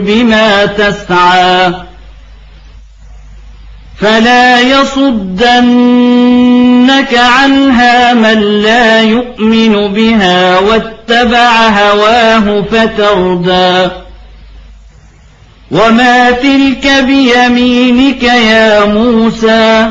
بما تسعى فلا يصدنك عنها من لا يؤمن بها واتبع هواه فتردى وما تلك بيمينك يا موسى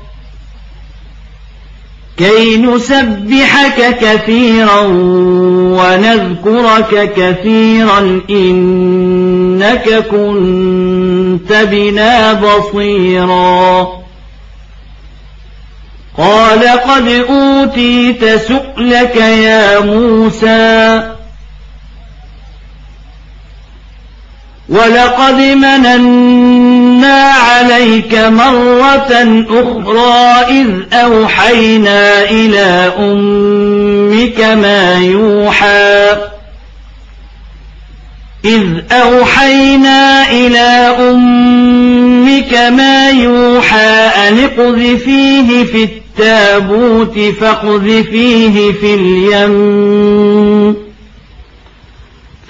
كي نسبحك كثيرا ونذكرك كثيرا إنك كنت بنا بصيرا قال قد أوتيت سؤلك يا موسى ولقد مننا قصصنا عليك مرة أخرى إذ أوحينا إلى أمك ما يوحى. إذ أوحينا إلى أمك ما يوحى أن اقذفيه في التابوت فاقذفيه في اليم.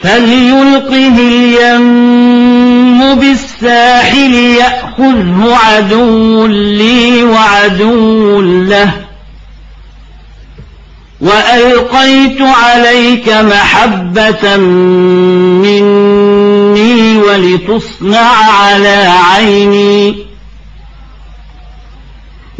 فليلقه اليم. بالساحل يأخذه عدو لي وعدو له. وألقيت عليك محبة مني ولتصنع على عيني.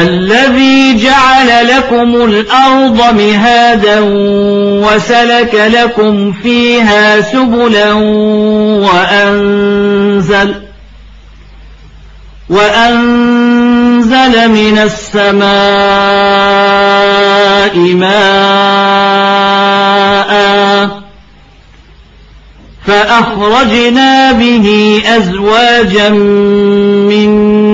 الذي جعل لكم الأرض مهادا وسلك لكم فيها سبلا وأنزل وأنزل من السماء ماء فأخرجنا به أزواجا من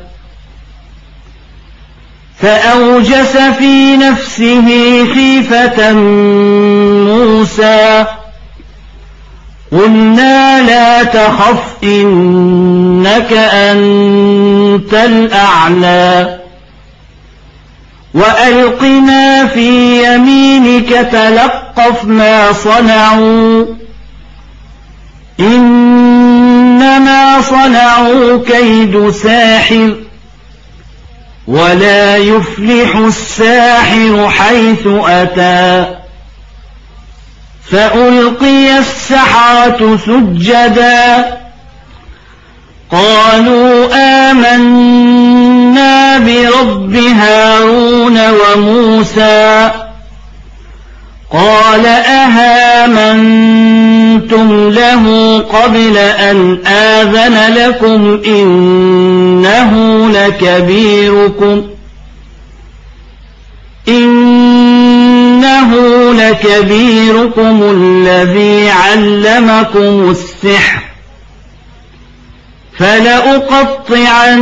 فأوجس في نفسه خيفة موسى. قلنا لا تخف إنك أنت الأعلى. وألقنا في يمينك تلقف ما صنعوا. إنما صنعوا كيد ساحر. ولا يفلح الساحر حيث أتى فألقي السحرة سجدا قالوا آمنا برب هارون وموسى قال أهامنتم له قبل أن آذن لكم إنه لكبيركم إنه لكبيركم الذي علمكم السحر فلأقطعن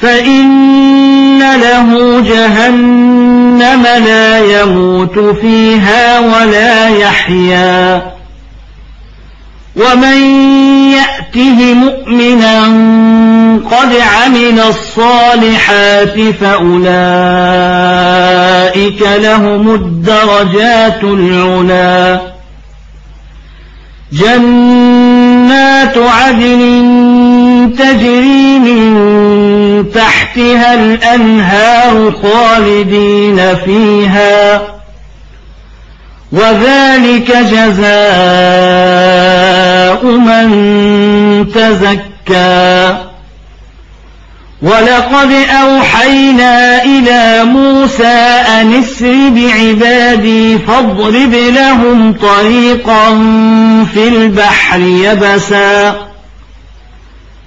فإن له جهنم لا يموت فيها ولا يحيا ومن يأته مؤمنا قد عمل الصالحات فأولئك لهم الدرجات العلا جنات عدن تجري من تحتها الأنهار خالدين فيها. وذلك جزاء من تزكى. ولقد أوحينا إلى موسى أن اسر بعبادي فاضرب لهم طريقا في البحر يبسا.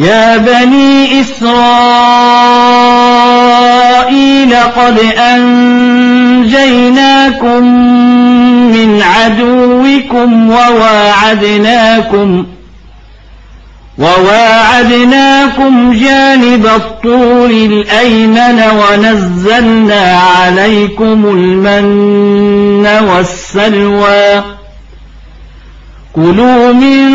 يا بني إسرائيل قد أنجيناكم من عدوكم وواعدناكم وواعدناكم جانب الطور الأيمن ونزلنا عليكم المن والسلوى. كلوا من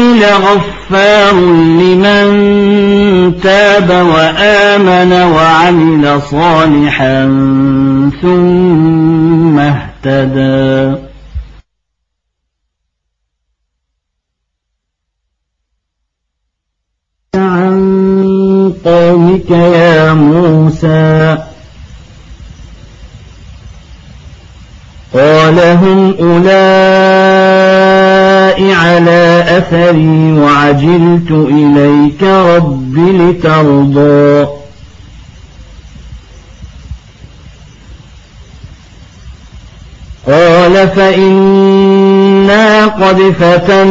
لغفار لمن تاب وآمن وعمل صالحا ثم اهتدى. عن قومك يا موسى. قال هم أولئك على أثري وعجلت إليك رب لترضى. قال فإنا قد فتنا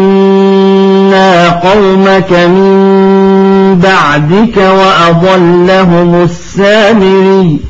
قومك من بعدك وأضلهم السامري.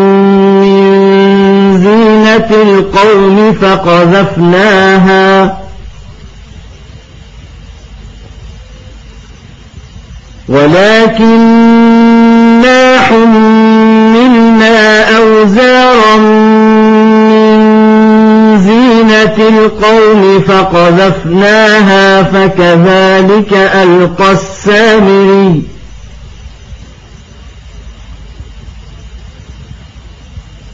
القوم فقذفناها. ولكننا حملنا أوزارا من زينة القوم فقذفناها فكذلك ألقى السامري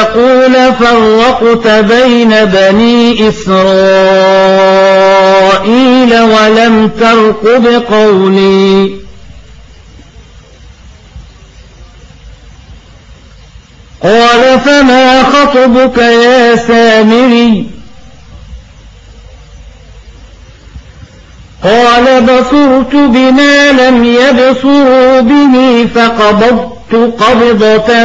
تقول فرقت بين بني إسرائيل ولم ترقب قولي. قال فما خطبك يا سامري؟ قال بصرت بما لم يبصروا به فقبضت قبضة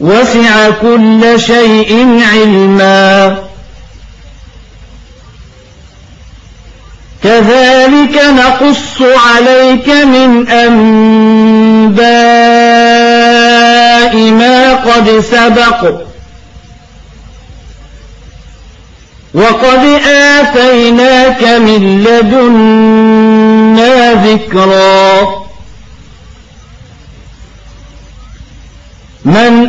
وسع كل شيء علما. كذلك نقص عليك من أنباء ما قد سبق. وقد آتيناك من لدنا ذكرا. من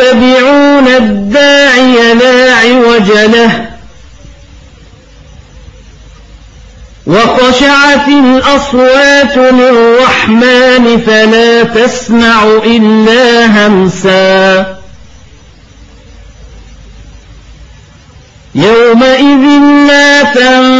يتبعون الداعي لا عوج له. وخشعت الأصوات للرحمن فلا تسمع إلا همسا. يومئذ لا تنفع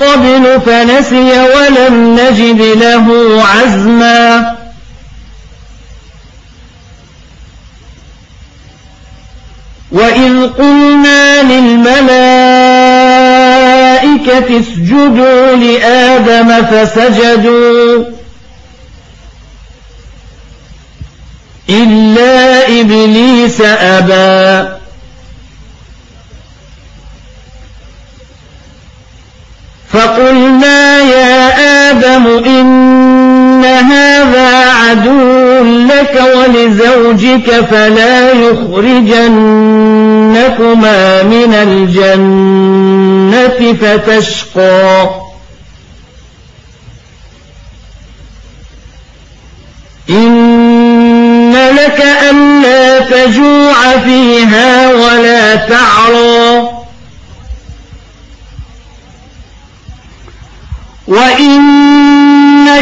قبل فنسي ولم نجد له عزما. وإذ قلنا للملائكة اسجدوا لآدم فسجدوا إلا إبليس أبى فقلنا يا آدم إن هذا عدو لك ولزوجك فلا يخرجنكما من الجنة فتشقى. إن لك ألا تجوع فيها ولا تعرى.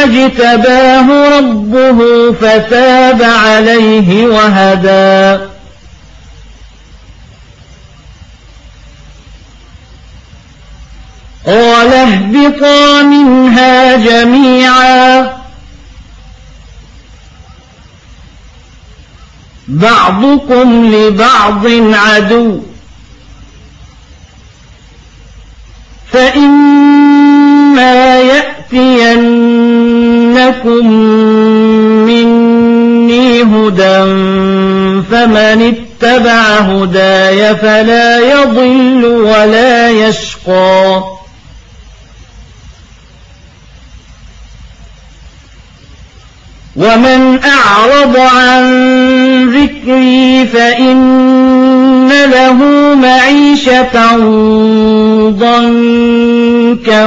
واجتباه ربه فتاب عليه وهدى. قال اهبطا منها جميعا. بعضكم لبعض عدو. فإما يأتينكم مني هدى فمن اتبع هداي فلا يضل ولا يشقى ومن أعرض عن ذكري فإن له معيشة ضنكا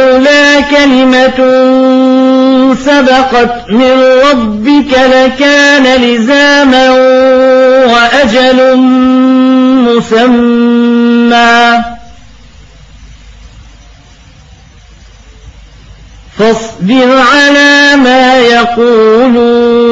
كلمة سبقت من ربك لكان لزاما وأجل مسمى. فاصبر على ما يقولون.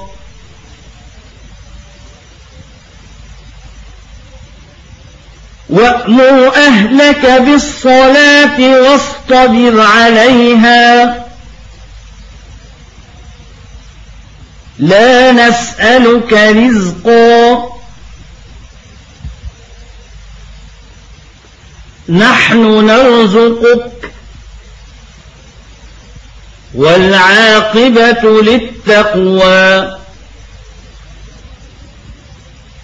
وأمر أهلك بالصلاة واصطبر عليها لا نسألك رزقا نحن نرزقك والعاقبة للتقوى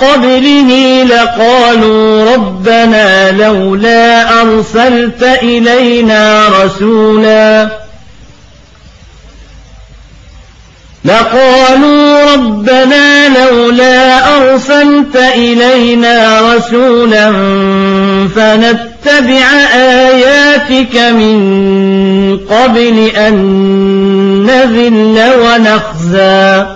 قبله لقالوا ربنا لولا أرسلت إلينا رسولا. لقالوا ربنا لولا أرسلت إلينا رسولا فنتبع آياتك من قبل أن نذل ونخزى.